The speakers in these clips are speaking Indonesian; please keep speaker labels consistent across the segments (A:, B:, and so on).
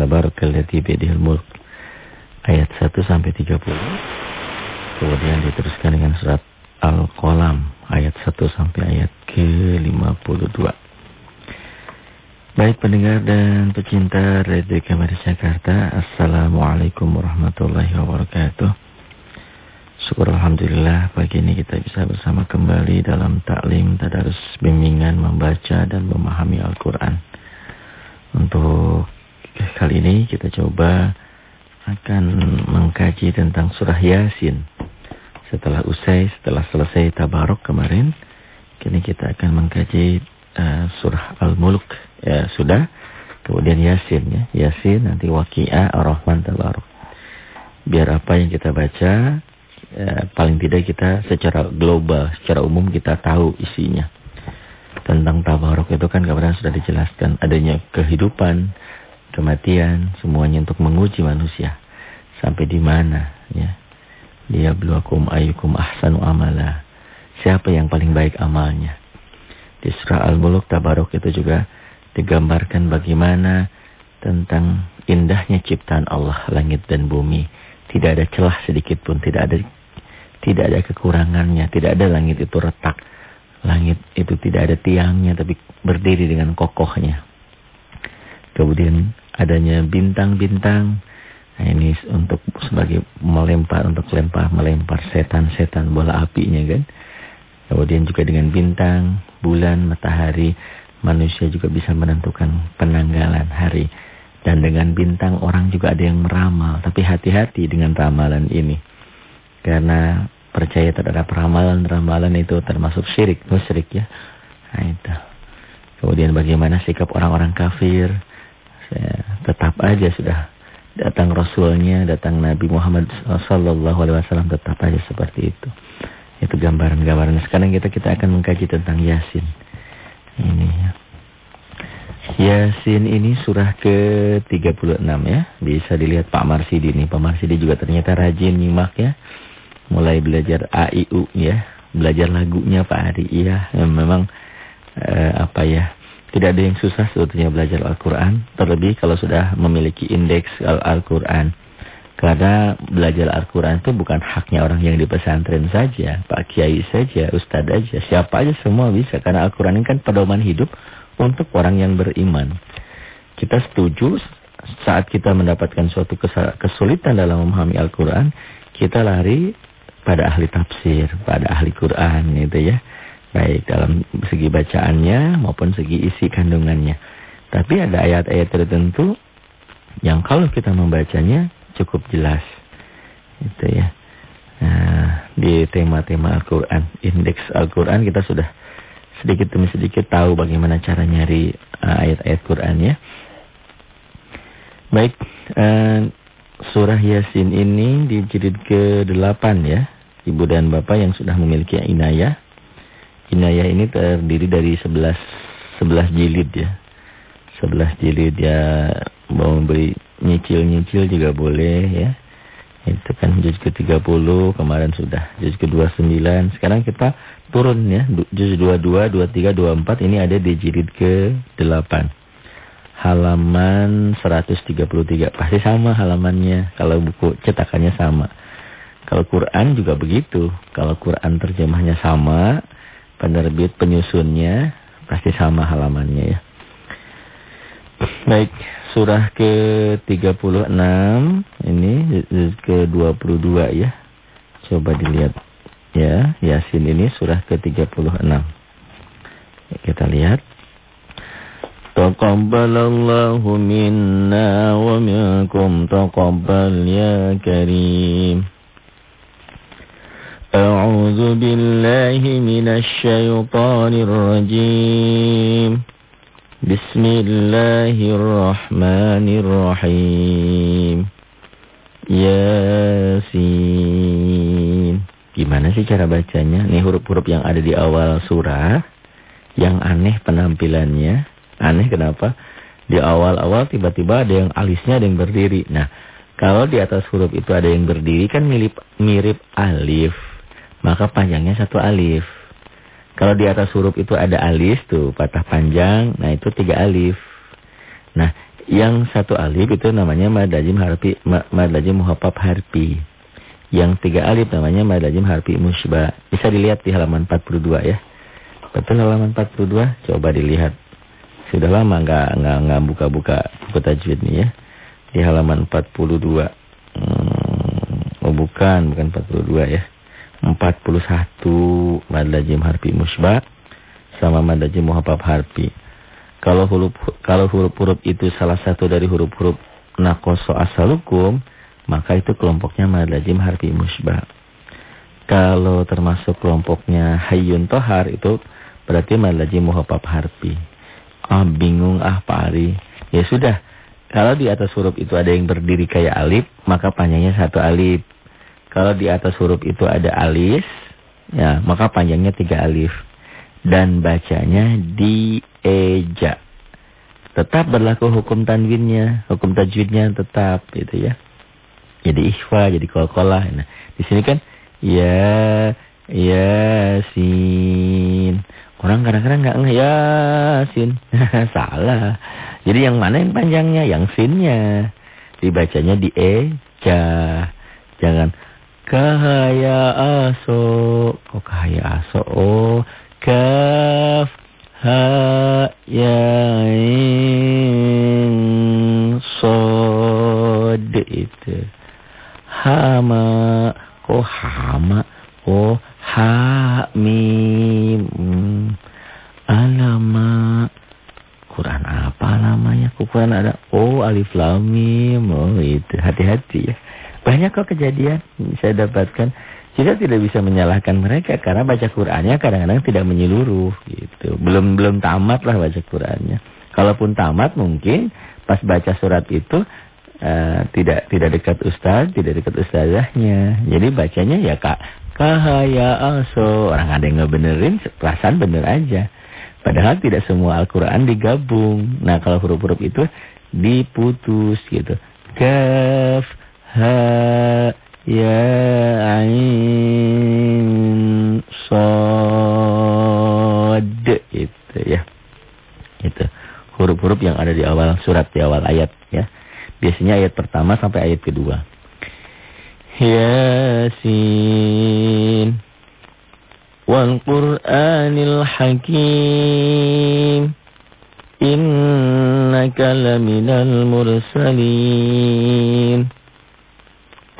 A: Tabarakalladzi biyadihil mulk. Ayat 1 sampai 30. Kemudian diteruskan dengan surat Al-Qalam ayat 1 sampai ayat ke-52. Baik pendengar dan pecinta Radio Kamar Jakarta, Assalamualaikum warahmatullahi wabarakatuh. Syukur Alhamdulillah pagi ini kita bisa bersama kembali dalam taklim tadarus bimbingan membaca dan memahami Al-Quran. Untuk kali ini kita coba akan mengkaji tentang surah Yasin. Setelah usai, setelah selesai Tabarok kemarin, kini kita akan mengkaji uh, surah Al-Mulk. Ya, sudah. Kemudian Yasin ya. Yasin nanti Waqi'ah Ar-Rahman Tabarok. Biar apa yang kita baca, ya, paling tidak kita secara global, secara umum kita tahu isinya. Tentang Tabarok itu kan kemarin sudah dijelaskan. Adanya kehidupan, kematian, semuanya untuk menguji manusia. Sampai di mana ya liyabluwakum ayyukum ahsanu amala. Siapa yang paling baik amalnya? Di surah Al-Muluk Tabarok itu juga digambarkan bagaimana tentang indahnya ciptaan Allah langit dan bumi. Tidak ada celah sedikit pun, tidak ada tidak ada kekurangannya, tidak ada langit itu retak. Langit itu tidak ada tiangnya tapi berdiri dengan kokohnya. Kemudian adanya bintang-bintang Nah, ini untuk sebagai melempar untuk lempar melempar setan-setan bola apinya kan. Kemudian juga dengan bintang, bulan, matahari, manusia juga bisa menentukan penanggalan hari. Dan dengan bintang orang juga ada yang meramal, tapi hati-hati dengan ramalan ini. Karena percaya terhadap ramalan-ramalan itu termasuk syirik, musyrik ya. Nah itu. Kemudian bagaimana sikap orang-orang kafir? Tetap aja sudah datang Rasulnya, datang Nabi Muhammad Sallallahu Alaihi Wasallam tetap aja seperti itu. Itu gambaran-gambaran. Sekarang kita kita akan mengkaji tentang Yasin. Ini ya. Yasin ini surah ke-36 ya. Bisa dilihat Pak Marsidi ini. Pak Marsidi juga ternyata rajin nyimak ya. Mulai belajar A, I, U ya. Belajar lagunya Pak Ari. Iya, memang eh, apa ya tidak ada yang susah sebetulnya belajar Al-Quran. Terlebih kalau sudah memiliki indeks Al-Quran. Karena belajar Al-Quran itu bukan haknya orang yang di pesantren saja. Pak Kiai saja, Ustadz aja. Siapa aja semua bisa. Karena Al-Quran ini kan pedoman hidup untuk orang yang beriman. Kita setuju saat kita mendapatkan suatu kesulitan dalam memahami Al-Quran. Kita lari pada ahli tafsir, pada ahli Quran gitu ya. Baik dalam segi bacaannya maupun segi isi kandungannya. Tapi ada ayat-ayat tertentu yang kalau kita membacanya cukup jelas. Itu ya. Nah, di tema-tema Al-Quran, indeks Al-Quran kita sudah sedikit demi sedikit tahu bagaimana cara nyari uh, ayat-ayat Quran ya. Baik, uh, surah Yasin ini di jilid ke-8 ya. Ibu dan Bapak yang sudah memiliki inayah Inayah ini terdiri dari 11 11 jilid ya. 11 jilid ya mau beri nyicil-nyicil juga boleh ya. Itu kan juz ke-30 kemarin sudah. Juz ke-29. Sekarang kita turun ya. Juz 22, 23, 24 ini ada di jilid ke-8. Halaman 133. Pasti sama halamannya. Kalau buku cetakannya sama. Kalau Quran juga begitu. Kalau Quran terjemahnya sama penerbit penyusunnya pasti sama halamannya ya. Baik, surah ke-36 ini ke-22 ya. Coba dilihat ya, Yasin ini surah ke-36. Kita lihat. Taqabbalallahu minna wa minkum taqabbal ya karim. أعوذ بالله من الشيطان الرجيم بسم الله الرحمن الرحيم Yasin Gimana sih cara bacanya? Ini huruf-huruf yang ada di awal surah Yang aneh penampilannya Aneh kenapa? Di awal-awal tiba-tiba ada yang alisnya ada yang berdiri Nah kalau di atas huruf itu ada yang berdiri kan mirip, mirip alif maka panjangnya satu alif. Kalau di atas huruf itu ada alif tuh, patah panjang, nah itu tiga alif. Nah, Yang satu alif itu namanya mad lazim harfi mad harfi. Yang tiga alif namanya mad lazim harfi musybah. Bisa dilihat di halaman 42 ya. Betul halaman 42? Coba dilihat. Sudah lama nggak nggak nggak buka-buka buku tajwid nih ya. Di halaman 42. Hmm, oh bukan, bukan 42 ya. 41 mad harfi musybah sama mad lazim muhaffaf harfi. Kalau huruf kalau huruf-huruf itu salah satu dari huruf-huruf nakoso asalukum, maka itu kelompoknya mad lazim harfi musbah. Kalau termasuk kelompoknya hayyun tohar itu berarti mad lazim muhaffaf harfi. Ah bingung ah Pak Ari. Ya sudah, kalau di atas huruf itu ada yang berdiri kayak alif, maka panjangnya satu alif. Kalau di atas huruf itu ada alis, ya maka panjangnya tiga alif. Dan bacanya di eja. Tetap berlaku hukum tanwinnya, hukum tajwidnya tetap gitu ya. Jadi ikhfa, jadi kol-kolah. Nah, di sini kan ya yasin. Orang kadang-kadang enggak -kadang yasin. Salah. Jadi yang mana yang panjangnya? Yang sinnya. Dibacanya di eja. Jangan kahaya aso. Kok kahaya aso? Oh, kaf ha ya in sod itu. Hama. Oh hama. Oh ha mim. Alama. Quran apa namanya? Quran ada. Oh alif lam mim. Oh itu. Hati-hati ya banyak kok kejadian saya dapatkan kita tidak bisa menyalahkan mereka karena baca Qur'annya kadang-kadang tidak menyeluruh gitu. Belum belum tamat lah baca Qur'annya. Kalaupun tamat mungkin pas baca surat itu uh, tidak tidak dekat ustaz, tidak dekat ustazahnya. Jadi bacanya ya kak kahaya aso. Orang ada yang ngebenerin perasaan bener aja. Padahal tidak semua Al-Qur'an digabung. Nah, kalau huruf-huruf itu diputus gitu. Kaf ha Ya ain sod itu ya. Itu huruf-huruf yang ada di awal surat di awal ayat ya. Biasanya ayat pertama sampai ayat kedua. Yasin wal Qur'anil Hakim innaka laminal mursalin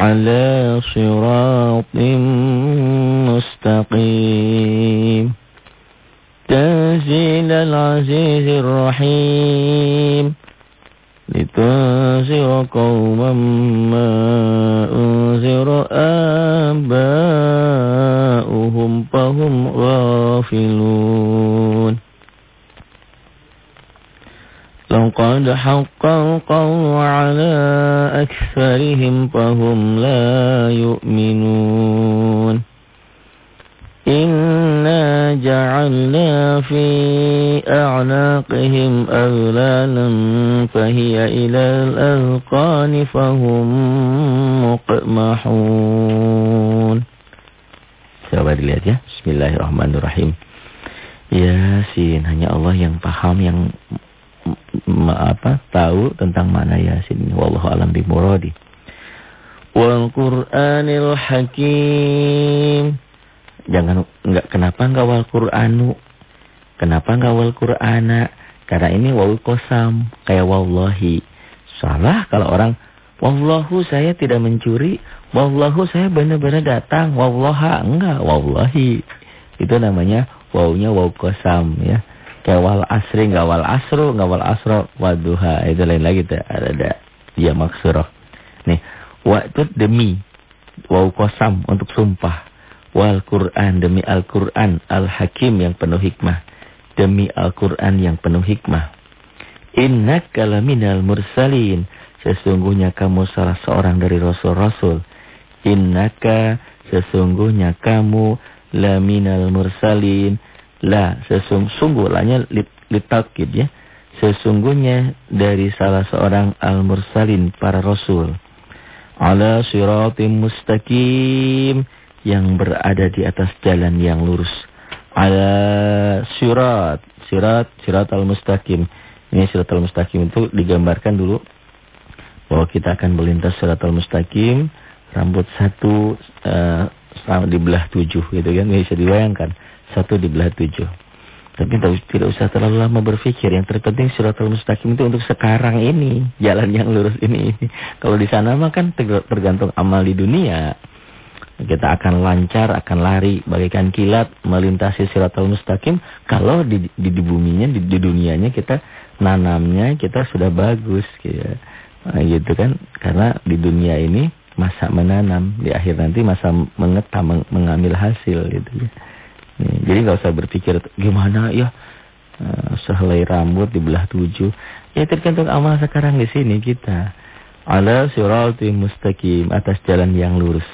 A: على صراط مستقيم. تنزيل العزيز الرحيم. لتنذر قوما ما أنذر آباؤهم فهم غافلون. لقد حق القول على أكثرهم فهم لا يؤمنون إنا جعلنا في أعناقهم أغلالا فهي إلى الأذقان فهم مقمحون Coba dilihat ya. Bismillahirrahmanirrahim. Yasin, hanya Allah yang paham, yang apa tahu tentang mana Yasin wallahu alam bimuradi. Wal Qur'anil Hakim. Jangan enggak kenapa enggak wal Qur'anu? Kenapa enggak wal Qur'ana? Karena ini wawu kosam kayak wallahi. Salah kalau orang wallahu saya tidak mencuri. Wallahu saya benar-benar datang. Wallaha enggak wallahi. Itu namanya wawunya wawu kosam ya Kayak wal asri enggak wal asru, enggak wal asro, waduha. Itu lain lagi tuh. Ada, ada dia maksurah. Nih, wa itu demi. Waw kosam untuk sumpah. Wal Quran demi Al-Quran. Al-Hakim yang penuh hikmah. Demi Al-Quran yang penuh hikmah. Innaka laminal mursalin. Sesungguhnya kamu salah seorang dari rasul-rasul. Innaka sesungguhnya kamu laminal mursalin La, sesungguh lahnya litakid ya. Sesungguhnya dari salah seorang al-mursalin para rasul. Ala siratim mustaqim yang berada di atas jalan yang lurus. Ala sirat, sirat, sirat al-mustaqim Ini siratal mustaqim itu digambarkan dulu bahwa kita akan melintas siratal mustaqim rambut satu uh, di belah tujuh gitu kan bisa dibayangkan satu di belah tujuh tapi tidak usah terlalu lama berpikir yang terpenting siratal mustaqim itu untuk sekarang ini jalan yang lurus ini kalau di sana mah kan tergantung amal di dunia kita akan lancar, akan lari bagaikan kilat melintasi siratal mustaqim kalau di, di, di buminya, di, di dunianya kita nanamnya kita sudah bagus gitu. Nah, gitu kan. Karena di dunia ini masa menanam, di akhir nanti masa mengetah, meng, mengambil hasil gitu ya. Nih, jadi nggak usah berpikir gimana ya sehelai rambut di belah tujuh. Ya tergantung amal sekarang di sini kita. Ala siratul mustaqim atas jalan yang lurus.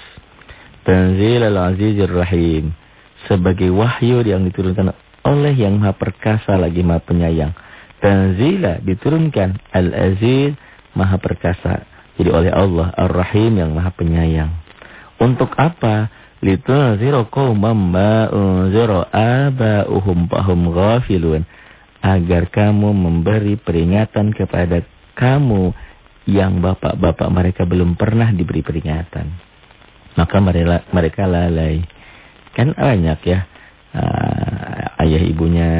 A: Tanzil al-Azizir Rahim. Sebagai wahyu yang diturunkan oleh yang maha perkasa lagi maha penyayang. Tanzila diturunkan al-Aziz maha perkasa. Jadi oleh Allah Ar-Rahim yang maha penyayang. Untuk apa? Litunziru qawman ma'unziru aba'uhum fahum ghafilun. Agar kamu memberi peringatan kepada kamu yang bapak-bapak mereka belum pernah diberi peringatan maka mereka, mereka lalai. Kan banyak ya uh, ayah ibunya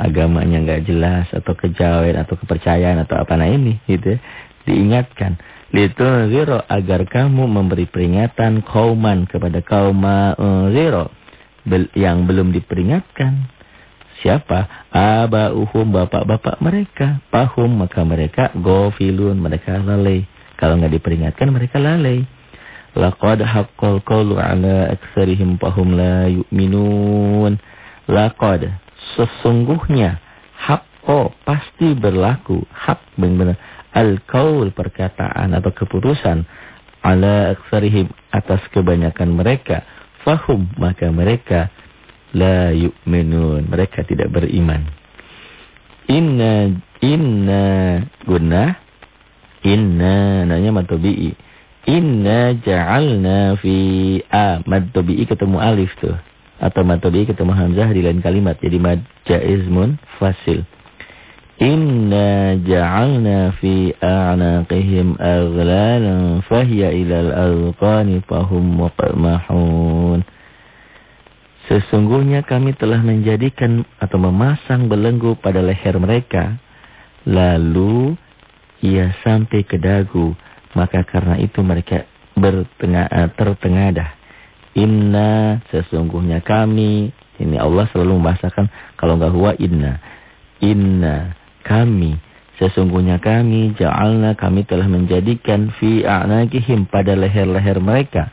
A: agamanya nggak jelas atau kejawen atau kepercayaan atau apa nah ini gitu ya. Diingatkan. Zero agar kamu memberi peringatan kauman kepada kaum zero yang belum diperingatkan. Siapa? Aba'uhum bapak-bapak mereka. Pahum maka mereka gofilun mereka lalai. Kalau nggak diperingatkan mereka lalai. Laqad haqqal qawlu ala aksarihim fahum la yu'minun. Laqad sesungguhnya haqqo pasti berlaku hak benar al-qaul perkataan atau keputusan ala aksarihim atas kebanyakan mereka. Fahum maka mereka la yu'minun. Mereka tidak beriman. Inna inna guna inna nanya matobi'i Inna ja'alna fi a. Mad tabi'i ketemu alif tuh. Atau mad tabi'i ketemu hamzah di lain kalimat. Jadi mad jaizmun fasil. Inna ja'alna fi a'naqihim aghlalan fahiya ilal alqani fahum muqmahun. Sesungguhnya kami telah menjadikan atau memasang belenggu pada leher mereka lalu ia sampai ke dagu maka karena itu mereka eh, tertengadah. Inna sesungguhnya kami. Ini Allah selalu membahasakan kalau enggak huwa inna. Inna kami. Sesungguhnya kami ja'alna kami telah menjadikan fi a'naqihim pada leher-leher mereka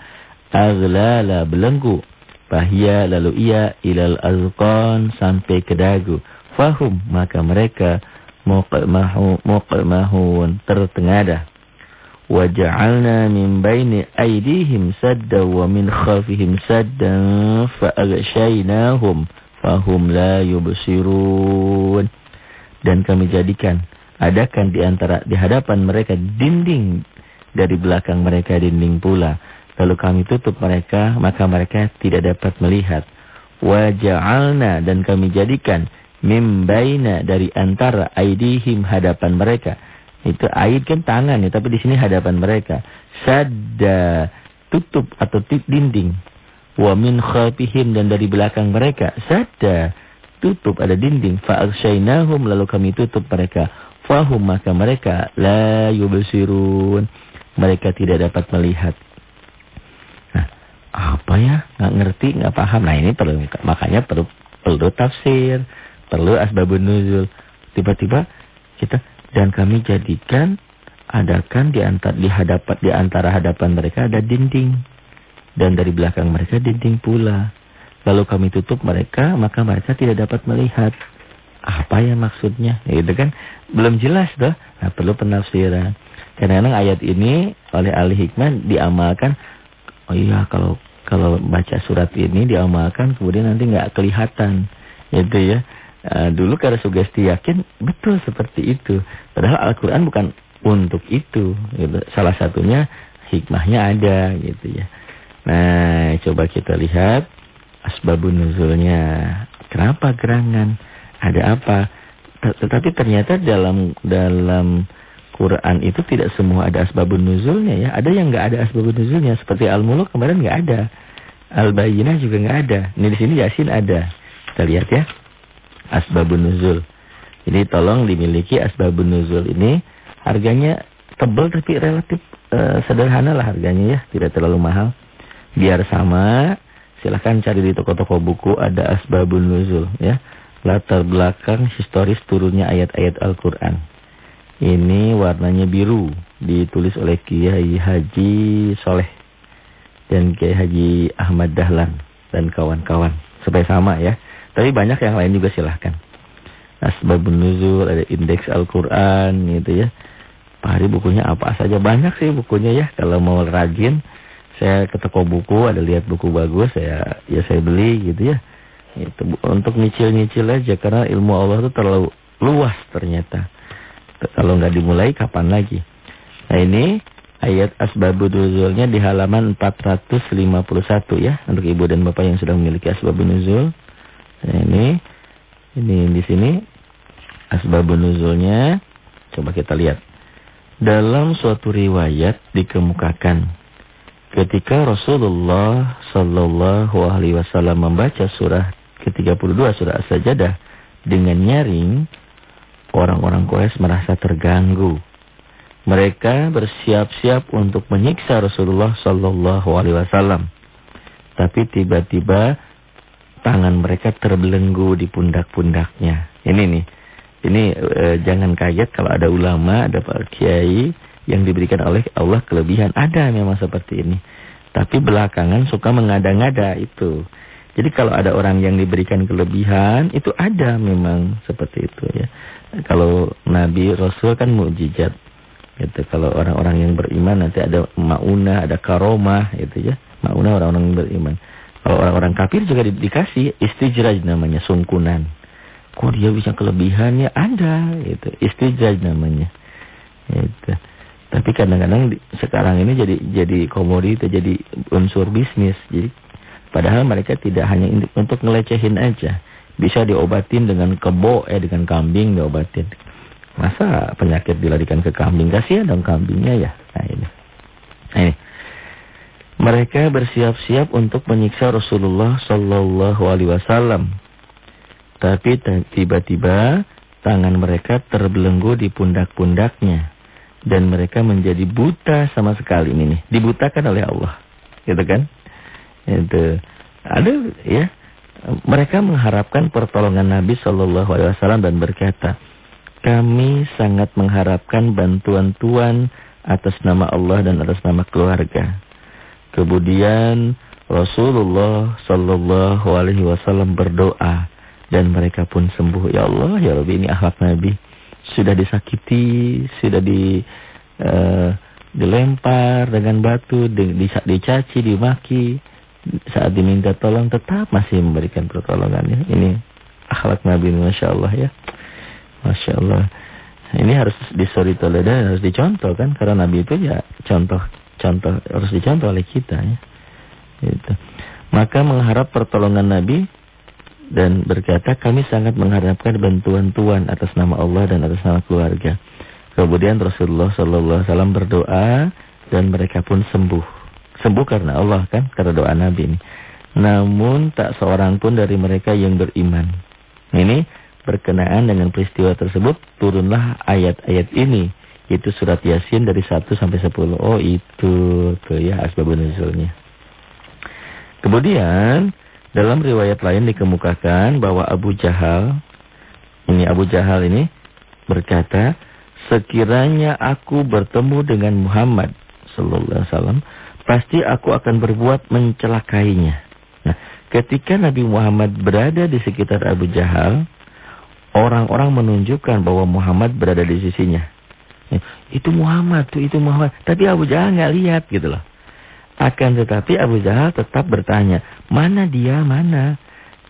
A: aghlala belenggu bahya lalu ia ilal azqan sampai ke dagu fahum maka mereka muqmahun tertengadah وجعلنا من بين أيديهم سدا ومن خلفهم سدا فأغشيناهم فهم لا يبصرون dan kami jadikan adakan di antara di hadapan mereka dinding dari belakang mereka dinding pula lalu kami tutup mereka maka mereka tidak dapat melihat waja'alna dan kami jadikan mimbaina dari antara aidihim hadapan mereka itu aid kan tangan ya, tapi di sini hadapan mereka. Sadda tutup atau tip dinding. Wa min khalfihim dan dari belakang mereka. Sadda tutup ada dinding. Fa'akshainahum lalu kami tutup mereka. Fahum maka mereka la yubsirun. Mereka tidak dapat melihat. Nah, apa ya? Nggak ngerti, nggak paham. Nah ini perlu makanya perlu perlu tafsir, perlu asbabun nuzul. Tiba-tiba kita dan kami jadikan adakan di antara di hadapan di antara hadapan mereka ada dinding dan dari belakang mereka dinding pula. Lalu kami tutup mereka, maka mereka tidak dapat melihat. Apa ya maksudnya? Itu kan belum jelas tuh. Nah, perlu penafsiran. Karena ayat ini oleh ahli hikmah diamalkan. Oh iya, kalau kalau baca surat ini diamalkan kemudian nanti nggak kelihatan. Itu ya. Uh, dulu karena sugesti yakin betul seperti itu. Padahal Al-Quran bukan untuk itu. Gitu. Salah satunya hikmahnya ada gitu ya. Nah coba kita lihat asbabun nuzulnya. Kenapa gerangan? Ada apa? tetapi ternyata dalam dalam Quran itu tidak semua ada asbabun nuzulnya ya. Ada yang nggak ada asbabun nuzulnya seperti Al-Muluk kemarin nggak ada. Al-Bayyinah juga nggak ada. Ini di sini Yasin ada. Kita lihat ya. Asbabun nuzul. Jadi tolong dimiliki asbabun nuzul ini harganya tebal tapi relatif uh, sederhana lah harganya ya, tidak terlalu mahal. Biar sama, silahkan cari di toko-toko buku ada asbabun nuzul ya. Latar belakang historis turunnya ayat-ayat Al-Qur'an. Ini warnanya biru, ditulis oleh Kiai Haji Soleh dan Kiai Haji Ahmad Dahlan dan kawan-kawan. Supaya sama ya. Tapi banyak yang lain juga silahkan. Asbabun Nuzul, ada indeks Al-Quran gitu ya. Pak Hari bukunya apa saja. Banyak sih bukunya ya. Kalau mau rajin, saya ke toko buku, ada lihat buku bagus, saya ya saya beli gitu ya. Itu untuk nyicil-nyicil aja karena ilmu Allah itu terlalu luas ternyata. Kalau nggak dimulai kapan lagi? Nah ini ayat asbabun nuzulnya di halaman 451 ya untuk ibu dan bapak yang sudah memiliki asbabun nuzul. Nah, ini ini di sini asbabun nuzulnya coba kita lihat. Dalam suatu riwayat dikemukakan ketika Rasulullah sallallahu alaihi wasallam membaca surah ke-32 surah As-Sajdah dengan nyaring orang-orang Quraisy merasa terganggu. Mereka bersiap-siap untuk menyiksa Rasulullah sallallahu alaihi wasallam. Tapi tiba-tiba tangan mereka terbelenggu di pundak-pundaknya. Ini nih. Ini e, jangan kaget kalau ada ulama, ada Pak Kiai yang diberikan oleh Allah kelebihan. Ada memang seperti ini. Tapi belakangan suka mengada-ngada itu. Jadi kalau ada orang yang diberikan kelebihan, itu ada memang seperti itu ya. Kalau Nabi Rasul kan mukjizat. Gitu. Kalau orang-orang yang beriman nanti ada mauna, ada karomah gitu ya. Mauna orang-orang yang beriman. Kalau orang-orang kafir juga di, dikasih istijraj namanya, sungkunan. Kok dia bisa kelebihannya? Ada, itu istijraj namanya. Itu. Tapi kadang-kadang sekarang ini jadi jadi komoditi, jadi unsur bisnis. Jadi padahal mereka tidak hanya untuk ngelecehin aja. Bisa diobatin dengan kebo, eh dengan kambing diobatin. Masa penyakit dilarikan ke kambing? Kasihan dong kambingnya ya. Nah ini. Nah ini. Mereka bersiap-siap untuk menyiksa Rasulullah Sallallahu Alaihi Wasallam. Tapi tiba-tiba tangan mereka terbelenggu di pundak-pundaknya. Dan mereka menjadi buta sama sekali ini nih. Dibutakan oleh Allah. Gitu kan? Itu. Ada ya. Mereka mengharapkan pertolongan Nabi Sallallahu Alaihi Wasallam dan berkata, kami sangat mengharapkan bantuan Tuhan atas nama Allah dan atas nama keluarga. Kemudian Rasulullah Sallallahu Alaihi Wasallam berdoa dan mereka pun sembuh. Ya Allah, ya Rabbi ini akhlak Nabi. Sudah disakiti, sudah di uh, dilempar dengan batu, di, dicaci, dimaki. Saat diminta tolong tetap masih memberikan pertolongannya. Ini akhlak Nabi, masya Allah ya, masya Allah. Ini harus disori dan harus dicontoh kan, karena Nabi itu ya contoh contoh harus dicontoh oleh kita ya. Gitu. Maka mengharap pertolongan Nabi dan berkata kami sangat mengharapkan bantuan Tuhan atas nama Allah dan atas nama keluarga. Kemudian Rasulullah Sallallahu Alaihi Wasallam berdoa dan mereka pun sembuh. Sembuh karena Allah kan, karena doa Nabi ini. Namun tak seorang pun dari mereka yang beriman. Ini berkenaan dengan peristiwa tersebut turunlah ayat-ayat ini itu surat Yasin dari 1 sampai 10. Oh, itu tuh ya asbabun nuzulnya. Kemudian dalam riwayat lain dikemukakan bahwa Abu Jahal ini Abu Jahal ini berkata, "Sekiranya aku bertemu dengan Muhammad sallallahu alaihi wasallam, pasti aku akan berbuat mencelakainya." Nah, ketika Nabi Muhammad berada di sekitar Abu Jahal, orang-orang menunjukkan bahwa Muhammad berada di sisinya. Itu Muhammad itu Muhammad. Tapi Abu Jahal nggak lihat gitu loh. Akan tetapi Abu Jahal tetap bertanya, mana dia, mana?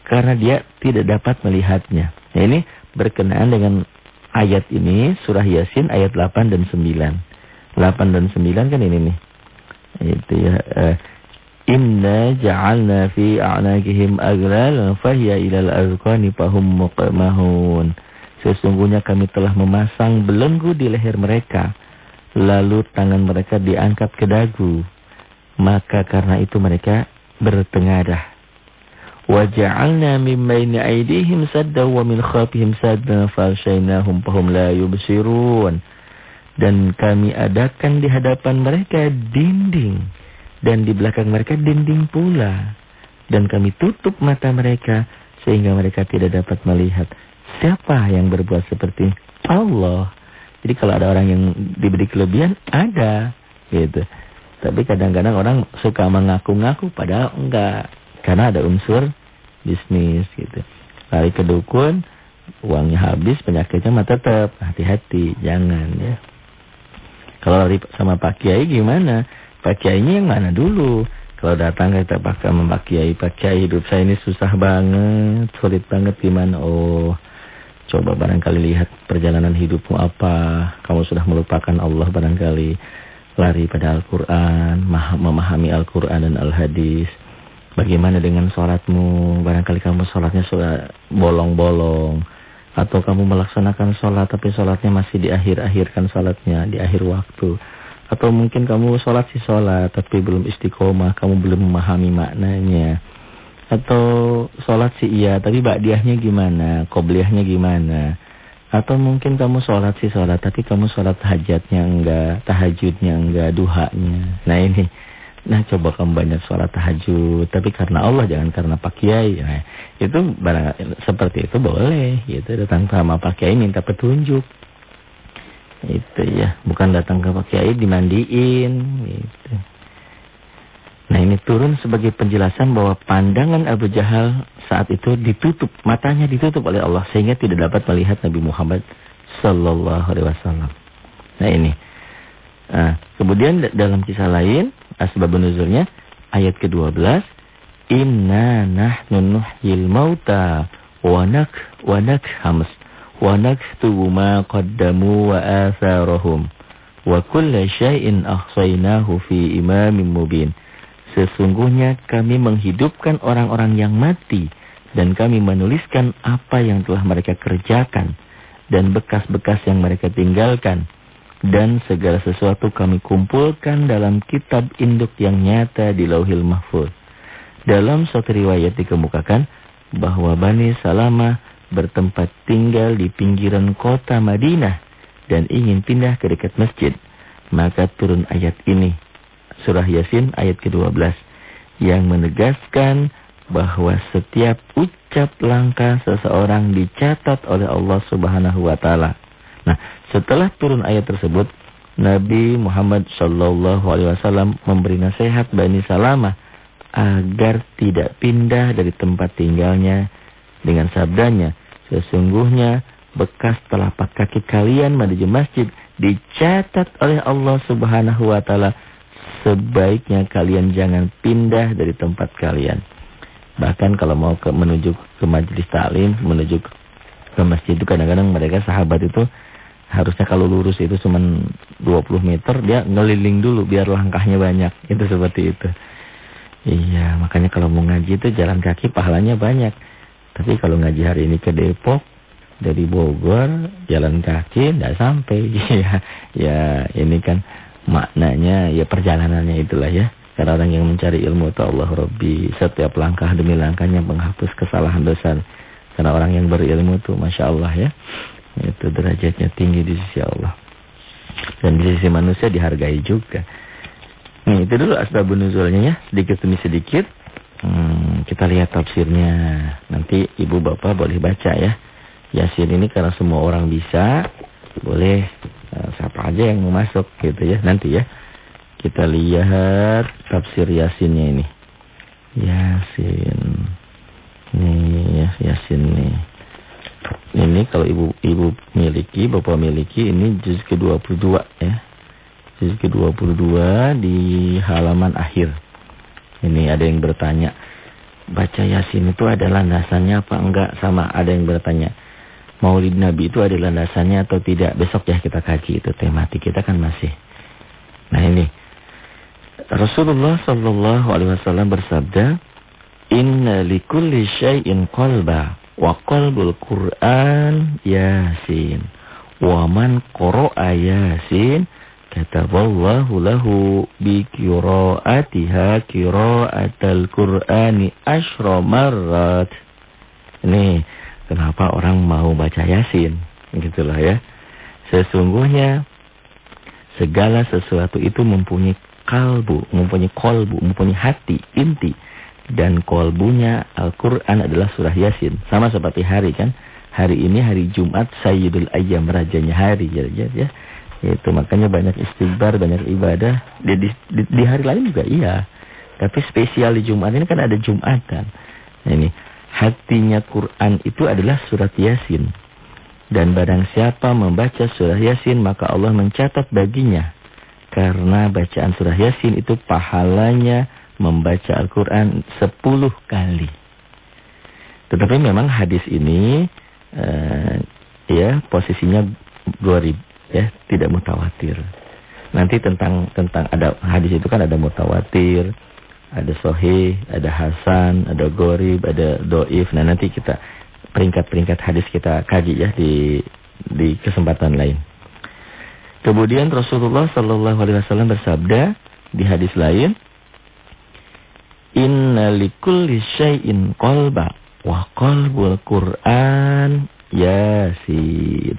A: Karena dia tidak dapat melihatnya. Nah, ini berkenaan dengan ayat ini, surah Yasin ayat 8 dan 9. 8 dan 9 kan ini nih. Itu ya. Uh, Inna ja'alna fi a'naqihim aglalan fahiya ilal azqani fahum muqmahun. Sesungguhnya kami telah memasang belenggu di leher mereka. Lalu tangan mereka diangkat ke dagu. Maka karena itu mereka bertengadah. وَجَعَلْنَا مِنْ بَيْنِ أَيْدِيهِمْ سَدًّا وَمِنْ خَلْفِهِمْ سَدًّا فَأَغْشَيْنَاهُمْ فَهُمْ لَا يُبْصِرُونَ Dan kami adakan di hadapan mereka dinding. Dan di belakang mereka dinding pula. Dan kami tutup mata mereka sehingga mereka tidak dapat melihat. Siapa yang berbuat seperti Allah? Jadi kalau ada orang yang diberi kelebihan, ada. gitu. Tapi kadang-kadang orang suka mengaku-ngaku padahal enggak. Karena ada unsur bisnis gitu. Lari ke dukun, uangnya habis, penyakitnya mah tetap. Hati-hati, jangan ya. Kalau lari sama Pak Kiai gimana? Pak Kiainya yang mana dulu? Kalau datang kita pakai sama Pak Kiai, Pak Kiai hidup saya ini susah banget, sulit banget gimana? Oh, coba barangkali lihat perjalanan hidupmu apa. Kamu sudah melupakan Allah barangkali. Lari pada Al-Quran, memahami Al-Quran dan Al-Hadis. Bagaimana dengan sholatmu? Barangkali kamu sholatnya bolong-bolong. Atau kamu melaksanakan sholat tapi sholatnya masih di akhir-akhirkan sholatnya, di akhir waktu. Atau mungkin kamu sholat sih sholat tapi belum istiqomah, kamu belum memahami maknanya. Atau sholat sih iya tapi ba'diahnya gimana, qobliyahnya gimana. Atau mungkin kamu sholat sih sholat tapi kamu sholat hajatnya enggak, tahajudnya enggak, duhanya. Nah ini Nah coba kamu banyak sholat tahajud. Tapi karena Allah jangan karena Pak Kiai. Nah, itu barang, seperti itu boleh. Gitu. Datang sama Pak Kiai minta petunjuk. Itu ya. Bukan datang ke Pak Kiai dimandiin. Gitu. Nah ini turun sebagai penjelasan bahwa pandangan Abu Jahal saat itu ditutup. Matanya ditutup oleh Allah. Sehingga tidak dapat melihat Nabi Muhammad Sallallahu Alaihi Wasallam. Nah ini. Nah, kemudian dalam kisah lain asbabun nuzulnya ayat ke-12 inna nahnu nuhyil mauta wa nak wa nakhams wa naktubu ma qaddamu wa atharahum wa kulla syai'in ahsaynahu fi imamin mubin sesungguhnya kami menghidupkan orang-orang yang mati dan kami menuliskan apa yang telah mereka kerjakan dan bekas-bekas yang mereka tinggalkan dan segala sesuatu kami kumpulkan dalam kitab induk yang nyata di lauhil mahfuz. Dalam suatu riwayat dikemukakan bahwa Bani Salama bertempat tinggal di pinggiran kota Madinah dan ingin pindah ke dekat masjid. Maka turun ayat ini, surah Yasin ayat ke-12, yang menegaskan bahwa setiap ucap langkah seseorang dicatat oleh Allah Subhanahu wa taala. Nah, setelah turun ayat tersebut, Nabi Muhammad Shallallahu Alaihi Wasallam memberi nasihat Bani Salamah agar tidak pindah dari tempat tinggalnya dengan sabdanya, sesungguhnya bekas telapak kaki kalian menuju masjid dicatat oleh Allah Subhanahu Wa Taala. Sebaiknya kalian jangan pindah dari tempat kalian. Bahkan kalau mau ke, menuju ke majelis taklim, menuju ke masjid itu kadang-kadang mereka sahabat itu Harusnya kalau lurus itu cuma 20 meter, dia ngeliling dulu biar langkahnya banyak. Itu seperti itu. Iya, makanya kalau mau ngaji itu jalan kaki pahalanya banyak. Tapi kalau ngaji hari ini ke Depok, dari Bogor, jalan kaki tidak sampai. Iya, ya ini kan maknanya, ya perjalanannya itulah ya. Karena orang yang mencari ilmu itu Allah Rabbi. Setiap langkah demi langkahnya menghapus kesalahan dosa. Karena orang yang berilmu itu Masya Allah ya. Itu derajatnya tinggi di sisi Allah. Dan di sisi manusia dihargai juga. Nih, itu dulu asbabun nuzulnya ya. Sedikit demi sedikit. Hmm, kita lihat tafsirnya. Nanti ibu bapak boleh baca ya. Yasin ini karena semua orang bisa. Boleh siapa aja yang mau masuk gitu ya. Nanti ya. Kita lihat tafsir Yasinnya ini. Yasin. Nih, ya, Yasin nih. Ini kalau ibu ibu miliki, bapak miliki, ini juz ke-22 ya. Juz ke-22 di halaman akhir. Ini ada yang bertanya, baca Yasin itu ada landasannya apa enggak? Sama ada yang bertanya, Maulid Nabi itu ada landasannya atau tidak? Besok ya kita kaji itu tematik kita kan masih. Nah ini Rasulullah Shallallahu Alaihi Wasallam bersabda, Inna likulli syai'in qalba Wa qalbul Qur'an Yasin. Wa man qara'a Yasin kataballahu lahu bi qira'atiha qira'atal Qur'ani asyra marrat. Ini kenapa orang mau baca Yasin? Gitulah ya. Sesungguhnya segala sesuatu itu mempunyai kalbu, mempunyai kolbu, mempunyai hati, inti dan kolbunya Al-Quran adalah surah Yasin. Sama seperti hari kan. Hari ini hari Jumat Sayyidul Ayyam rajanya hari. Ya, ya, ya. Itu makanya banyak istighbar, banyak ibadah. Di, di, di, hari lain juga iya. Tapi spesial di Jumat ini kan ada Jumatan. Nah, ini hatinya Quran itu adalah surat Yasin. Dan barang siapa membaca surah Yasin maka Allah mencatat baginya. Karena bacaan surah Yasin itu pahalanya membaca Al-Quran sepuluh kali. Tetapi memang hadis ini uh, ya posisinya gorib ya tidak mutawatir. Nanti tentang tentang ada hadis itu kan ada mutawatir, ada sohih, ada hasan, ada gorib, ada doif. Nah nanti kita peringkat-peringkat hadis kita kaji ya di di kesempatan lain. Kemudian Rasulullah Shallallahu Alaihi Wasallam bersabda di hadis lain, Inna likulli syai'in qalba wa qalbul Qur'an Yasin.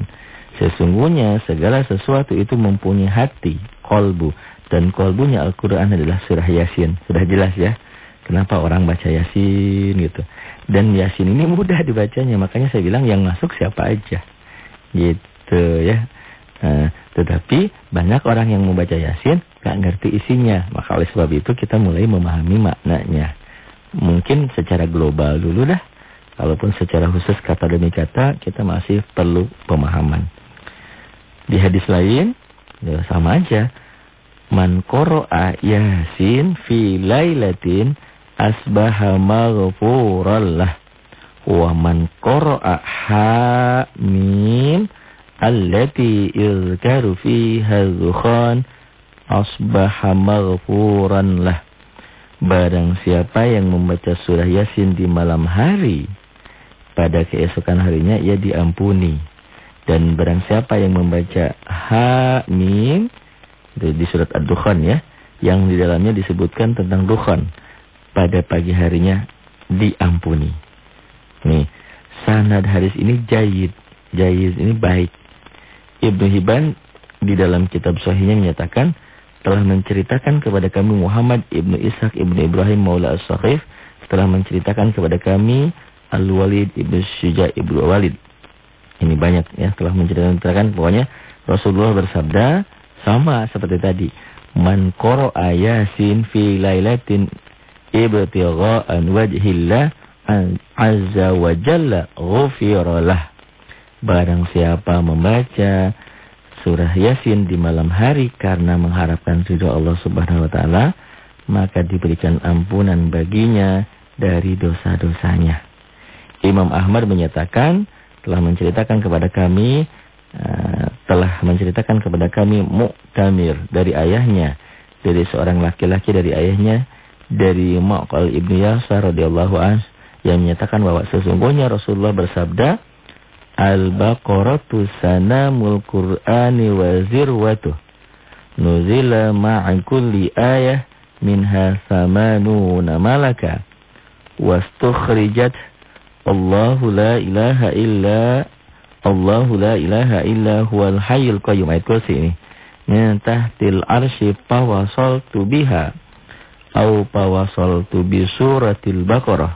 A: Sesungguhnya segala sesuatu itu mempunyai hati, kolbu. Dan kolbunya Al-Quran adalah surah Yasin. Sudah jelas ya. Kenapa orang baca Yasin gitu. Dan Yasin ini mudah dibacanya. Makanya saya bilang yang masuk siapa aja. Gitu ya. Nah, tetapi banyak orang yang membaca Yasin gak ngerti isinya. Maka oleh sebab itu kita mulai memahami maknanya. Mungkin secara global dulu dah. Walaupun secara khusus kata demi kata kita masih perlu pemahaman. Di hadis lain ya sama aja. Man qara'a Yasin fi lailatin asbaha maghfuran lah. Wa man qara'a ha mim allati yuzkaru fiha dzukhan asbaha maghfuran lah. Barang siapa yang membaca surah Yasin di malam hari, pada keesokan harinya ia diampuni. Dan barang siapa yang membaca Hamim di surat Ad-Dukhan ya, yang di dalamnya disebutkan tentang Dukhan, pada pagi harinya diampuni. Nih, sanad hadis ini jayid. Jayid ini baik. Ibnu Hibban di dalam kitab sahihnya menyatakan telah menceritakan kepada kami Muhammad Ibnu Ishaq Ibnu Ibrahim Maula As-Sakhif telah menceritakan kepada kami Al-Walid Ibnu Syuja Ibnu Walid. Ini banyak ya telah menceritakan pokoknya Rasulullah bersabda sama seperti tadi. Man qara'a Yasin fi lailatin ibtigha'an wajhillah azza wa jalla ghufira lah. Barang siapa membaca surah Yasin di malam hari karena mengharapkan ridho Allah Subhanahu wa taala, maka diberikan ampunan baginya dari dosa-dosanya. Imam Ahmad menyatakan telah menceritakan kepada kami uh, telah menceritakan kepada kami Mu'tamir dari ayahnya, dari seorang laki-laki dari ayahnya dari Maqal ibnu Yasar radhiyallahu anhu yang menyatakan bahwa sesungguhnya Rasulullah bersabda Al-Baqaratu sanamul Qur'ani wa zirwatuh. Nuzila ma'a kulli ayah minha samanuna malaka. Wastukhrijat Allahu la ilaha illa Allahu la ilaha illa huwal hayyul qayyum. Ayat kursi ini. Min tahtil arsy pawasaltu biha. Au pawasaltu bi suratil Baqarah.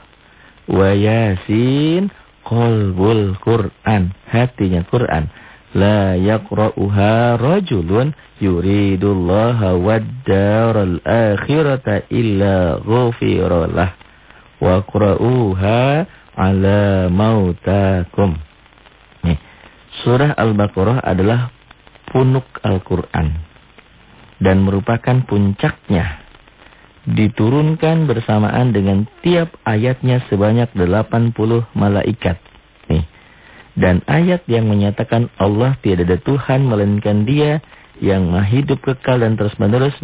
A: Wa yasin qalbul Quran, hatinya Quran. La yaqra'uha rajulun yuridullaha wad-daral akhirata illa ghufiralah. Wa qra'uha ala mautakum. Surah Al-Baqarah adalah punuk Al-Qur'an dan merupakan puncaknya diturunkan bersamaan dengan tiap ayatnya sebanyak 80 malaikat. Nih. Dan ayat yang menyatakan Allah tiada ada Tuhan melainkan dia yang hidup kekal dan terus menerus.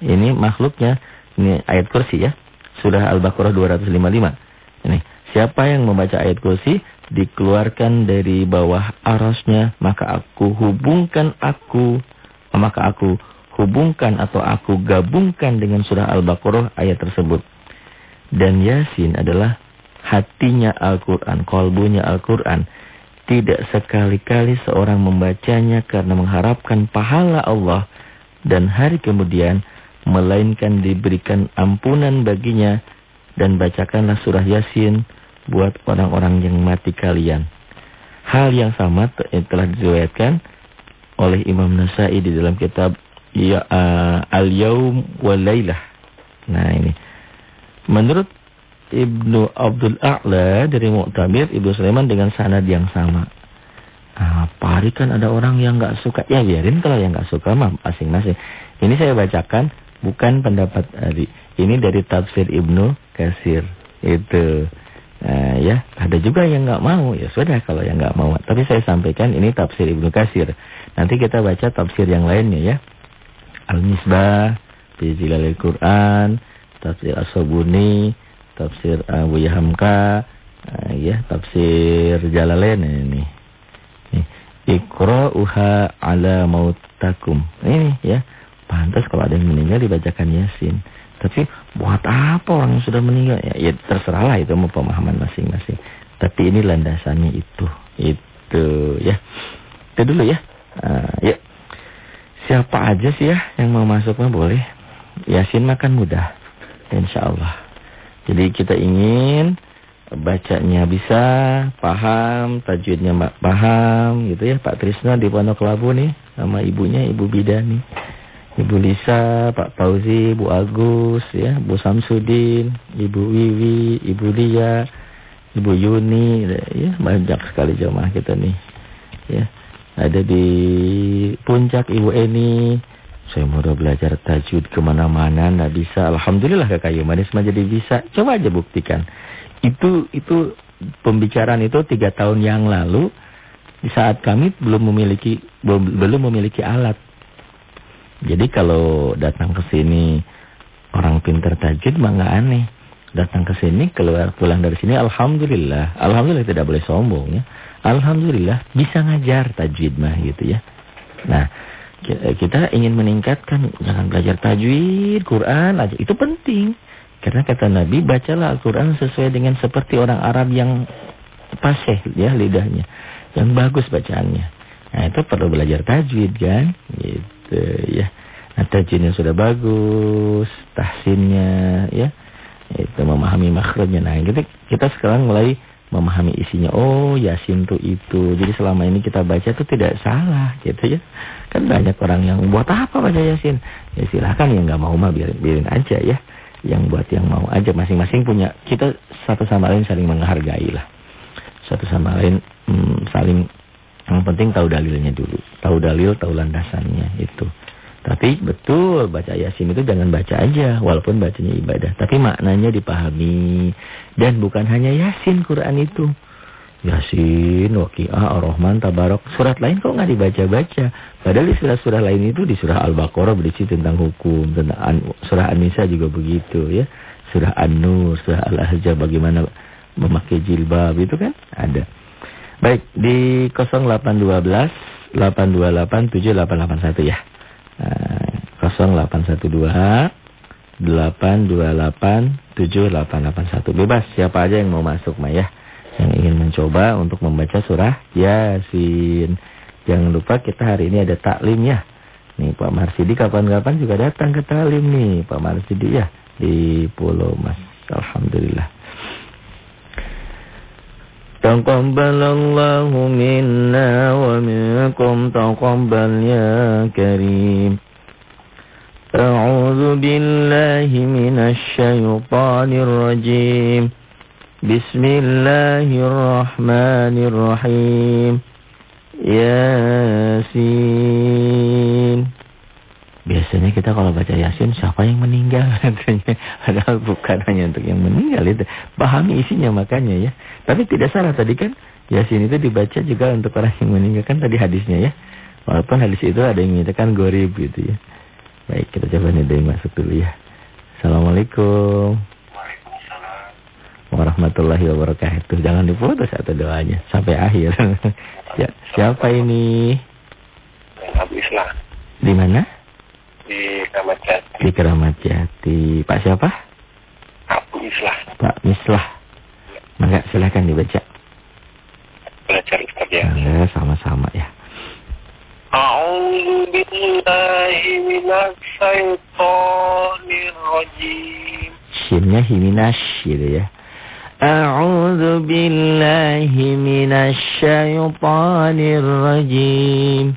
A: Ini makhluknya. Ini ayat kursi ya. Surah Al-Baqarah 255. Ini. Siapa yang membaca ayat kursi dikeluarkan dari bawah arasnya, maka aku hubungkan aku, maka aku hubungkan atau aku gabungkan dengan surah Al-Baqarah ayat tersebut. Dan Yasin adalah hatinya Al-Quran, kolbunya Al-Quran. Tidak sekali-kali seorang membacanya karena mengharapkan pahala Allah dan hari kemudian, melainkan diberikan ampunan baginya dan bacakanlah surah Yasin buat orang-orang yang mati kalian. Hal yang sama telah diriwayatkan oleh Imam Nasai di dalam kitab ya, uh, Al-Yawm wal Lailah. Nah ini. Menurut Ibnu Abdul A'la dari Mu'tabir Ibnu Sulaiman dengan sanad yang sama. Ah, pari kan ada orang yang nggak suka. Ya biarin kalau yang nggak suka mah masing-masing. Ini saya bacakan bukan pendapat Ari. Ini dari tafsir Ibnu Kasir. Itu. Nah, ya, ada juga yang nggak mau. Ya sudah kalau yang nggak mau. Tapi saya sampaikan ini tafsir Ibnu Kasir. Nanti kita baca tafsir yang lainnya ya. Al-Misbah, Fi Zilalil Quran, tafsir As-Sabuni, tafsir Abu Yahamka, uh, ya, tafsir Jalalain ini. Iqra'uha ala mautakum. Ini ya. Pantas kalau ada yang meninggal dibacakan Yasin. Tapi buat apa orang yang sudah meninggal? Ya, ya terserahlah itu pemahaman masing-masing. Tapi ini landasannya itu. Itu ya. Itu dulu ya. Uh, ya. Siapa aja sih ya yang mau masuk mah boleh. Yasin makan mudah. Insya Allah. Jadi kita ingin bacanya bisa, paham, tajwidnya paham gitu ya. Pak Trisna di Pondok Labu nih sama ibunya Ibu Bidani. Ibu Lisa, Pak Fauzi, Bu Agus ya, Bu Samsudin, Ibu Wiwi, Ibu Lia, Ibu Yuni ya, banyak sekali jemaah kita nih. Ya. Ada di puncak Ibu Eni, saya mau belajar tajwid ke mana-mana, nggak bisa. Alhamdulillah ke kayu manis jadi bisa. Coba aja buktikan. Itu itu pembicaraan itu tiga tahun yang lalu di saat kami belum memiliki belum memiliki alat. Jadi kalau datang ke sini orang pintar tajwid mah nggak aneh. Datang ke sini keluar pulang dari sini alhamdulillah. Alhamdulillah tidak boleh sombong ya. Alhamdulillah bisa ngajar tajwid mah gitu ya. Nah, kita ingin meningkatkan jangan belajar tajwid, Quran aja. Itu penting. Karena kata Nabi, bacalah Al-Quran sesuai dengan seperti orang Arab yang paseh ya lidahnya. Yang bagus bacaannya. Nah itu perlu belajar tajwid kan. Gitu ya. Nah tajwidnya sudah bagus. Tahsinnya ya. Itu memahami makhrajnya. Nah kita, kita sekarang mulai memahami isinya. Oh, Yasin tuh itu. Jadi selama ini kita baca tuh tidak salah gitu ya. Kan banyak orang yang buat apa baca Yasin? Ya silahkan yang nggak mau mah biarin, biarin aja ya. Yang buat yang mau aja masing-masing punya. Kita satu sama lain saling menghargai lah. Satu sama lain hmm, saling yang penting tahu dalilnya dulu. Tahu dalil, tahu landasannya itu. Tapi betul baca Yasin itu jangan baca aja walaupun bacanya ibadah. Tapi maknanya dipahami. Dan bukan hanya Yasin Quran itu. Yasin, Waqi'ah, Ar-Rahman, Tabarok. Surat lain kok nggak dibaca-baca. Padahal di surah-surah lain itu di surah Al-Baqarah berisi tentang hukum. tentang An Surah An-Nisa juga begitu ya. Surah An-Nur, surah Al-Ahzab bagaimana memakai jilbab itu kan ada. Baik, di 0812 828 7881 ya. 0812 828 7881 bebas siapa aja yang mau masuk Maya ya. Yang ingin mencoba untuk membaca surah Yasin. Jangan lupa kita hari ini ada taklim ya. Nih Pak Marsidi kapan-kapan juga datang ke taklim nih Pak Marsidi ya di Pulau Mas. Alhamdulillah تقبل الله منا ومنكم تقبل يا كريم. أعوذ بالله من الشيطان الرجيم. بسم الله الرحمن الرحيم. ياسين. Biasanya kita kalau baca Yasin siapa yang meninggal Padahal bukan hanya untuk yang meninggal itu Pahami isinya makanya ya Tapi tidak salah tadi kan Yasin itu dibaca juga untuk orang yang meninggal Kan tadi hadisnya ya Walaupun hadis itu ada yang menyatakan gorib gitu ya Baik, kita coba nih dari masuk dulu ya. Assalamualaikum.
B: Waalaikumsalam.
A: warahmatullahi wabarakatuh. Jangan diputus atau doanya sampai akhir. ya, siapa ini?
B: Abu Islah.
A: Di mana?
B: di Keramat Jati.
A: Di Keramat Jati. Pak siapa?
B: Pak Mislah.
A: Pak Mislah. Ya. Mangga silakan dibaca.
B: Belajar Ustaz ya.
A: Ya, sama-sama ya.
B: A'udzu billahi minasy syaithanir rajim.
A: Shinnya himinash gitu ya. A'udzu billahi minasy rajim.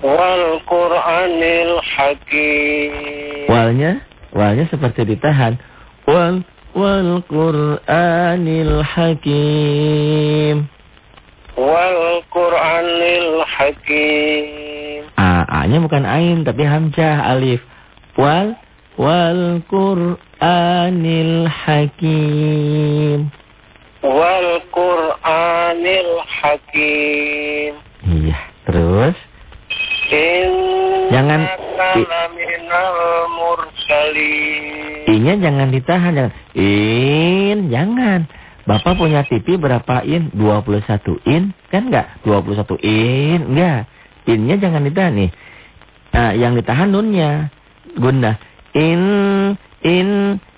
B: Wal Qur'anil Hakim
A: Walnya, walnya seperti ditahan. Wal wal Qur'anil Hakim.
B: Wal Qur'anil Hakim
A: A, A-nya bukan ain tapi hamzah alif. Wal wal Qur'anil Hakim.
B: Wal Qur'anil Hakim
A: Iya, terus Jangan-
B: minal mursalin
A: I-nya jangan ditahan, jangan. In, jangan. Bapak punya TV berapa in? 21 in? Kan enggak? 21 in? Enggak. In-nya jangan ditahan nih. Nah, yang ditahan nunnya. Gunda. In, in,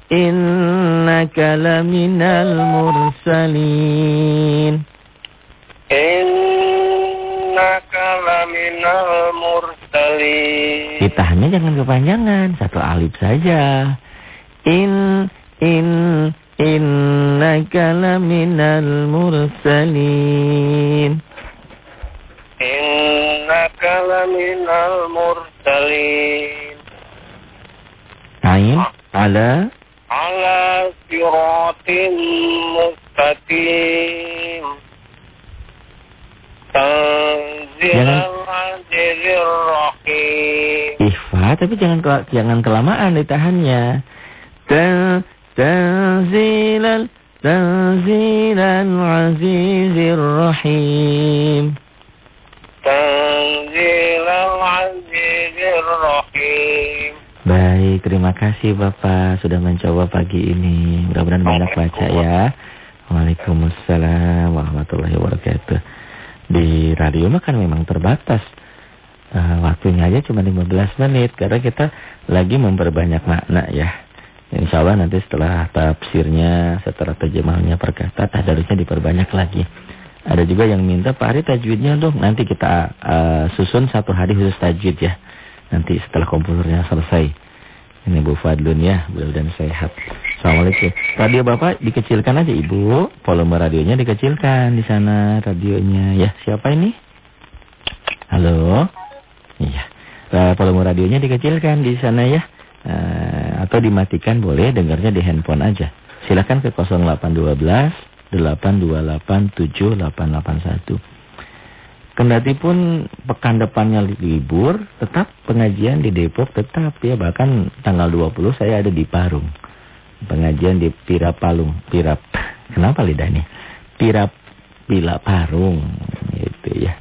A: innaka laminal mursalin.
B: Innaka laminal mursalin
A: Ditahannya jangan kepanjangan. Satu alif saja. In, in, innaka laminal mursalin.
B: Innaka laminal mursalin
A: Ain, ala,
B: Ala siratin mustaqim rahim
A: ikhfa, tapi jangan jangan kelamaan ditahannya. Tan, tanzilal, tanzilal azizir rahim.
B: Tanzilal azizir rahim
A: Baik, terima kasih Bapak sudah mencoba pagi ini. Mudah-mudahan banyak baca ya. Waalaikumsalam warahmatullahi wabarakatuh. Di radio mah kan memang terbatas. Eh, waktunya aja cuma 15 menit karena kita lagi memperbanyak makna ya. Insya Allah nanti setelah tafsirnya, setelah terjemahnya perkata, tadarusnya diperbanyak lagi. Ada juga yang minta Pak Ari tajwidnya dong. Nanti kita eh, susun satu hari khusus tajwid ya. Nanti setelah komputernya selesai. Ini Bu Fadlun ya, beliau dan sehat. Assalamualaikum. Radio Bapak dikecilkan aja Ibu. Volume radionya dikecilkan di sana radionya. Ya, siapa ini? Halo. Iya. Eh, volume radionya dikecilkan di sana ya. Eh, atau dimatikan boleh, dengarnya di handphone aja. Silakan ke 0812 828 7881. Kendati pun pekan depannya libur, tetap pengajian di Depok tetap ya. Bahkan tanggal 20 saya ada di Parung. Pengajian di Pirapalung. Pirap, kenapa lidah ini? Pirap, Pila Parung. Gitu ya.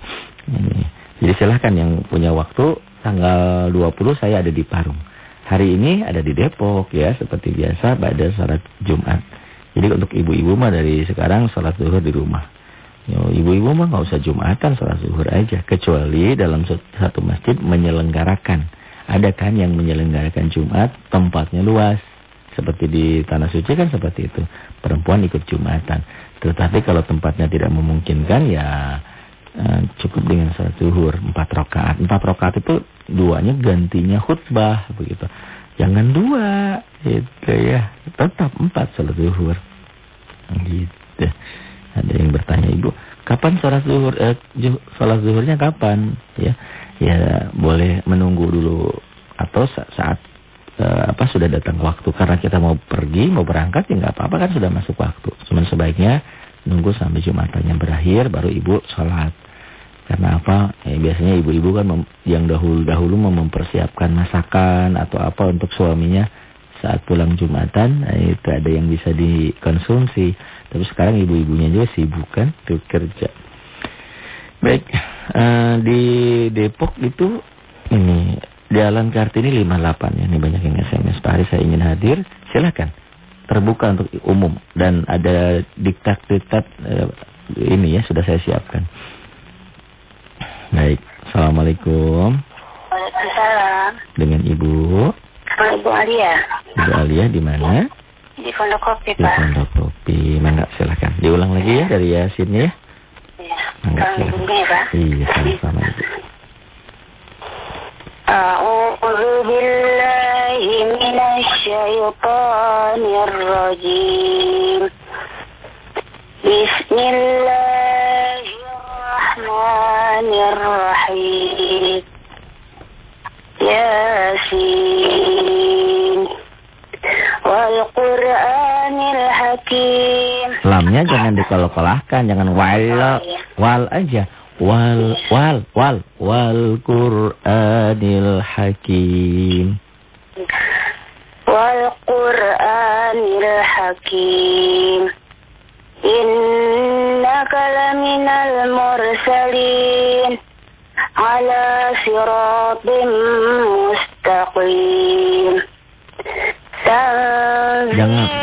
A: Jadi silahkan yang punya waktu, tanggal 20 saya ada di Parung. Hari ini ada di Depok ya, seperti biasa pada sholat Jumat. Jadi untuk ibu-ibu mah dari sekarang sholat zuhur di rumah. Ibu-ibu mah nggak usah Jumatan sholat zuhur aja. Kecuali dalam satu masjid menyelenggarakan. Ada kan yang menyelenggarakan Jumat tempatnya luas. Seperti di Tanah Suci kan seperti itu. Perempuan ikut Jumatan. Tetapi kalau tempatnya tidak memungkinkan ya eh, cukup dengan sholat zuhur. Empat rakaat. Empat rakaat itu duanya gantinya khutbah. begitu. Jangan dua. Gitu ya. Tetap empat sholat zuhur. Gitu. Ada yang bertanya ibu, kapan sholat zuhur? Eh, sholat zuhurnya kapan? Ya, ya boleh menunggu dulu atau saat uh, apa sudah datang waktu karena kita mau pergi, mau berangkat ya nggak apa-apa kan sudah masuk waktu. Cuman sebaiknya nunggu sampai Jumatannya berakhir baru ibu sholat. Karena apa? Eh, biasanya ibu-ibu kan yang dahulu-dahulu mempersiapkan masakan atau apa untuk suaminya saat pulang Jumatan. Nah, itu ada yang bisa dikonsumsi. Tapi sekarang ibu-ibunya juga sibuk kan, tuh kerja. Baik, uh, di Depok itu ini Jalan Kartini 58 ya. Ini banyak yang SMS. Pak Hari saya ingin hadir. Silakan. Terbuka untuk umum. Dan ada diktat-diktat uh, ini ya sudah saya siapkan. Baik. Assalamualaikum.
C: Waalaikumsalam.
A: Dengan Ibu?
C: Ibu Alia.
A: Ibu Alia di mana?
C: Di Pondok Kopi, Pak.
A: Di Pondok Kopi. Mangga silahkan. Diulang lagi ya dari Yasin ya.
C: Iya. Kami ya, Pak.
A: Iya, sama-sama.
C: Al-Quranil Hakim.
A: Lamnya jangan dikolokolahkan Jangan wal oh, iya. Wal aja. Wal Wal Wal Wal Quranil Hakim.
C: Wal Quranil Hakim. Innaka laminal mursalin. Ala siratim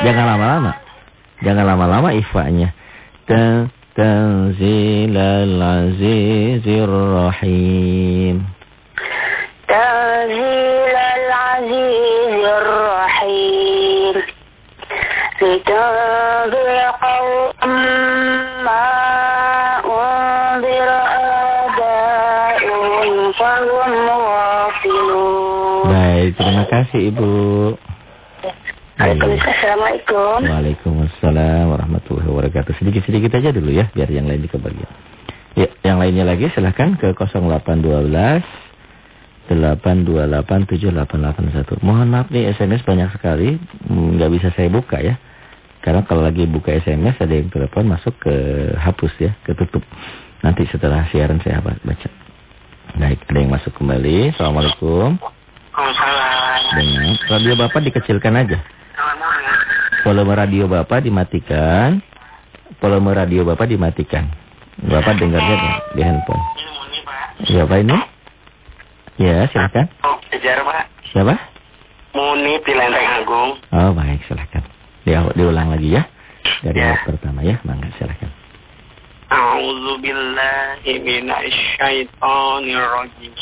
A: Jangan lama-lama. Jangan lama-lama ifanya. Tanzilal Azizir Rahim.
C: Tanzilal Azizir Rahim. Kitabul qawm ma unzir ada'un fahum
A: Baik, terima kasih Ibu.
C: Assalamualaikum.
A: Waalaikumsalam warahmatullahi wabarakatuh. Sedikit-sedikit aja dulu ya, biar yang lain di kebagian. Ya, yang lainnya lagi silahkan ke 0812 8287881. Mohon maaf nih SMS banyak sekali, mm, nggak bisa saya buka ya. Karena kalau lagi buka SMS ada yang telepon masuk ke hapus ya, ketutup. Nanti setelah siaran saya baca. Baik, ada yang masuk kembali. Assalamualaikum.
B: Waalaikumsalam.
A: Dengan radio Bapak dikecilkan aja. Volume radio Bapak dimatikan. Volume radio Bapak dimatikan. Bapak dengarnya nggak di handphone. Siapa ini? Ya, silakan.
B: Kejar, Pak.
A: Siapa?
B: Muni di Lenteng Agung.
A: Oh, baik, silakan. Di, diulang lagi ya. Dari
B: Ya.
A: pertama ya, mangga silakan.
B: A'udzu billahi minasyaitonir rajim.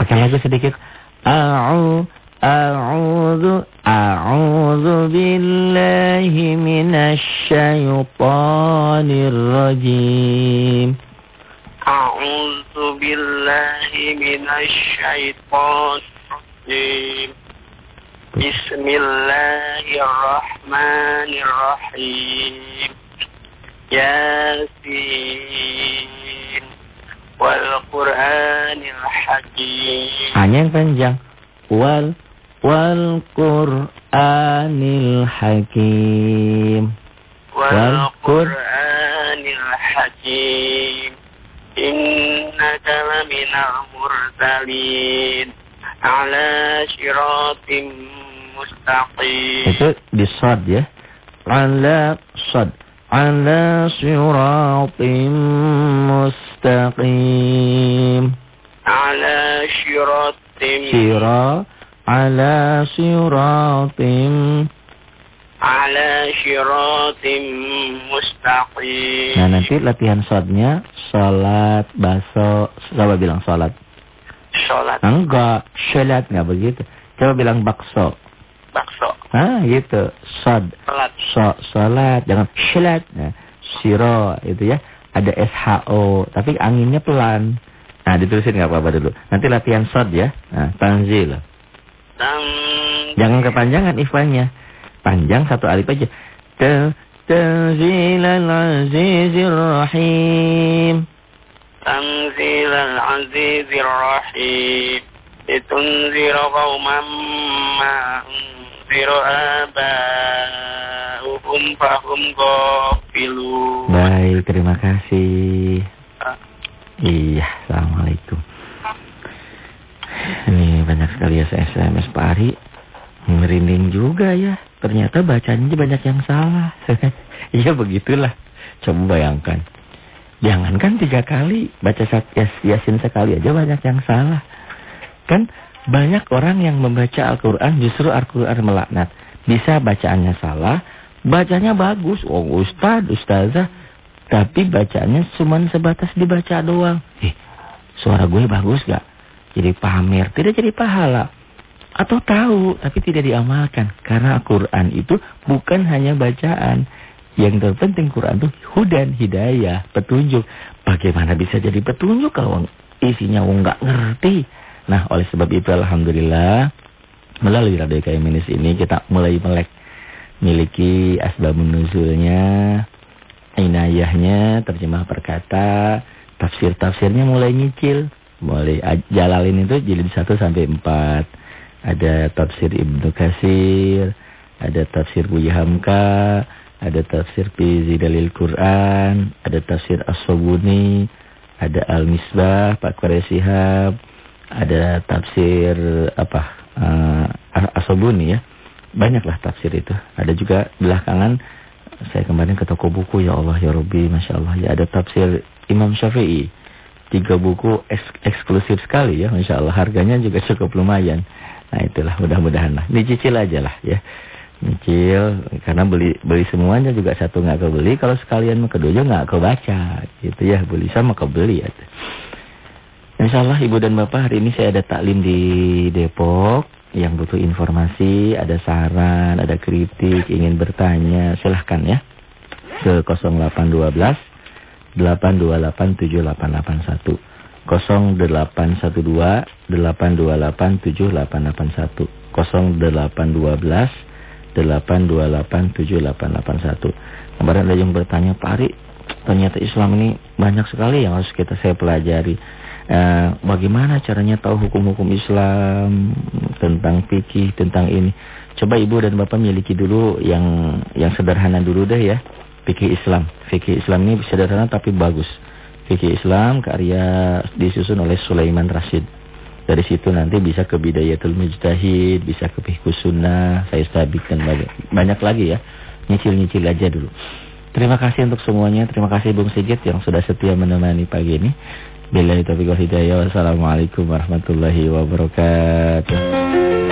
A: Pakai lagu sedikit. A'u A'udzu A'udzu billahi minasyaitonir rajim.
B: A'udzu billahi minasyaitonir rajim. Bismillahirrahmanirrahim. Yasin wal Qur'anil Hakim.
A: Hanya yang panjang. Wal wal Qur'anil Hakim.
B: wal Qur'anil Hakim. Innaka laminal ala syiratim mustaqim.
A: Itu di sad ya. Ala sad. Ala siratim mustaqim.
B: ala
A: ala siratim.
B: ala syiratim mustaqim.
A: Nah nanti latihan sadnya salat, baso. Coba bilang salat.
B: Sholat
A: Enggak, salat nggak begitu. Coba bilang bakso.
B: bakso.
A: Ah gitu. Sad.
B: Sholat
A: So, salat. Jangan salat. Nah, siro itu ya. Ada SHO. Tapi anginnya pelan. Nah ditulisin nggak apa-apa dulu. Nanti latihan sad ya. Nah, tanzil
B: tang.
A: Jangan kepanjangan ifanya. Panjang satu alif aja. Tanzilal azizir rahim.
B: Tanzilal azizir rahim. Litunzira qawman ma'unzira aba'uhum fahum gafilun.
A: Baik, terima kasih. Ah. Iya, Assalamualaikum. Ini banyak sekali ya SMS Pak Ari. Merinding juga ya. Ternyata bacanya banyak yang salah. Iya begitulah. Coba bayangkan. Jangankan tiga kali. Baca Yasin sekali aja banyak yang salah. Kan banyak orang yang membaca Al-Quran justru Al-Quran melaknat. Bisa bacaannya salah. Bacanya bagus. Oh Ustad, Ustazah. Tapi bacanya cuma sebatas dibaca doang. Eh, suara gue bagus gak? Jadi pamer, tidak jadi pahala. Atau tahu, tapi tidak diamalkan. Karena Al-Quran itu bukan hanya bacaan. Yang terpenting Quran itu hudan, hidayah, petunjuk. Bagaimana bisa jadi petunjuk kalau isinya nggak ngerti? Nah, oleh sebab itu Alhamdulillah, melalui Radio Kaimenis ini kita mulai melek. Miliki asbabun nuzulnya, inayahnya, terjemah perkata, tafsir-tafsirnya mulai nyicil. Aj- Jalalin itu jilid 1 sampai 4. Ada tafsir Ibnu Kasir, ada tafsir Buya Hamka, ada tafsir Fi Zidalil Quran, ada tafsir As-Sobuni, ada Al-Misbah Pak Quraisihab, ada tafsir apa? Uh, As-Sobuni ya. Banyaklah tafsir itu. Ada juga belakangan saya kemarin ke toko buku ya Allah ya Rabbi Masya Allah ya ada tafsir Imam Syafi'i tiga buku eks- eksklusif sekali ya Masya Allah harganya juga cukup lumayan. Nah itulah mudah-mudahan lah. Dicicil aja lah ya. Nyicil karena beli beli semuanya juga satu nggak kebeli. Kalau sekalian mau kedua nggak kebaca. Gitu ya beli sama kebeli ya Insya Allah Ibu dan Bapak hari ini saya ada taklim di Depok yang butuh informasi, ada saran, ada kritik, ingin bertanya, silahkan ya. Ke 0812 828 7881. 0812 828 7881. 0812 828 7881. Kemarin ada yang bertanya, Pak Ari, ternyata Islam ini banyak sekali yang harus kita saya pelajari. Eh, bagaimana caranya tahu hukum-hukum Islam tentang fikih tentang ini coba ibu dan bapak miliki dulu yang yang sederhana dulu deh ya fikih Islam fikih Islam ini sederhana tapi bagus fikih Islam karya disusun oleh Sulaiman Rashid dari situ nanti bisa ke bidayatul mujtahid bisa ke fikih sunnah saya sabitkan banyak, banyak lagi ya nyicil-nyicil aja dulu Terima kasih untuk semuanya. Terima kasih Bung Sigit yang sudah setia menemani pagi ini. Wal hidayah. Wassalamualaikum warahmatullahi wabarakatuh.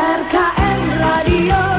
D: Radio.